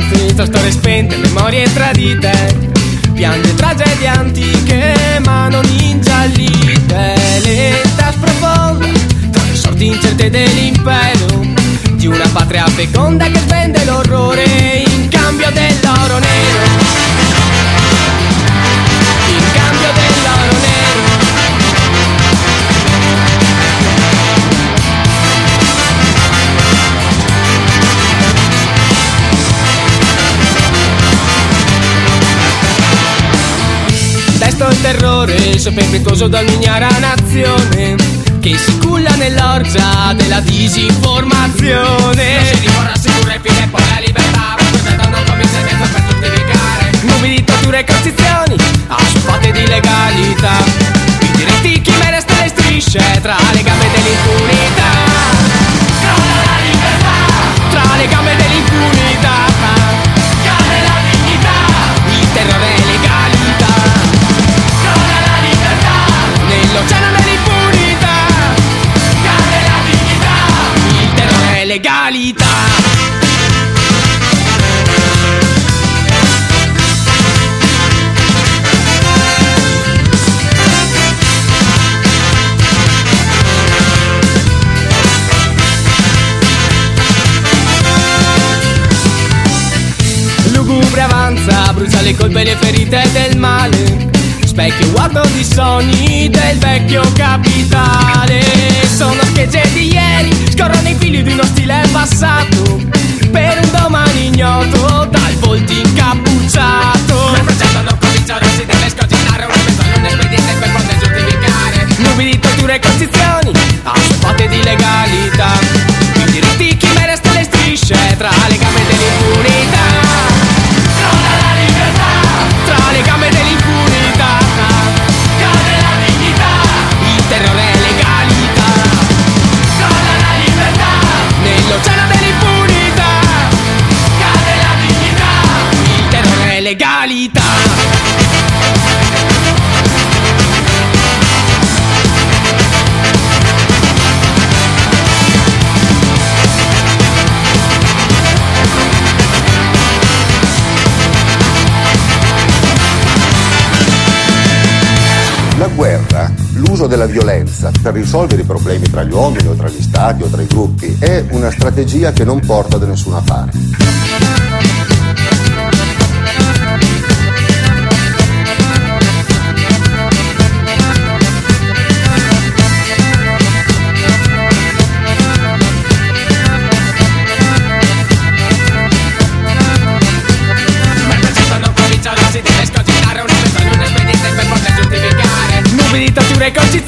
senza storie spente, memorie tradite. Piange tragedie antiche ma non ingiallite. Lenta sprofonda tra le sorti incerte dell'impero. Di una patria feconda che svende l'orrore in cambio dell'oro nero. Desto il terrore, sopperpetuoso da ogni ignara nazione Che si culla nell'orgia della disinformazione. Non si ricorra sicura e fine avanza, brucia le colpe e le ferite del male Specchio guardo di sogni del vecchio capitale. Sono schegge di ieri, scorrono i fili di uno stile passato legalità La guerra, l'uso della violenza per risolvere i problemi tra gli uomini o tra gli stati o tra i gruppi è una strategia che non porta da nessuna parte.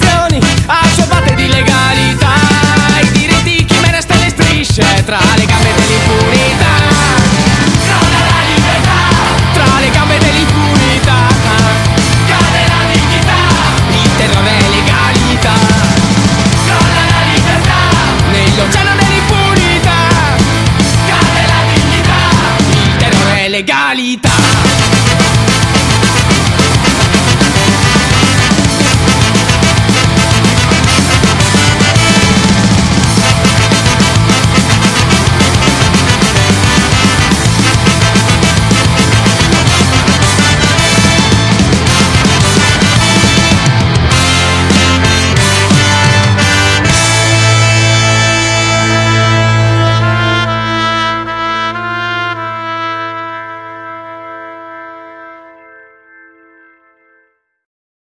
Torture e costrizioni Assolvate di legalità. I diritti chi me resta le strisce Tra le gambe dell'impunità. Crolla la libertà, Tra le gambe dell'impunità. Cade la dignità. Il terrore e legalità. Crolla la libertà, Nell'oceano dell'impunità. Cade la dignità. Il terrore e legalità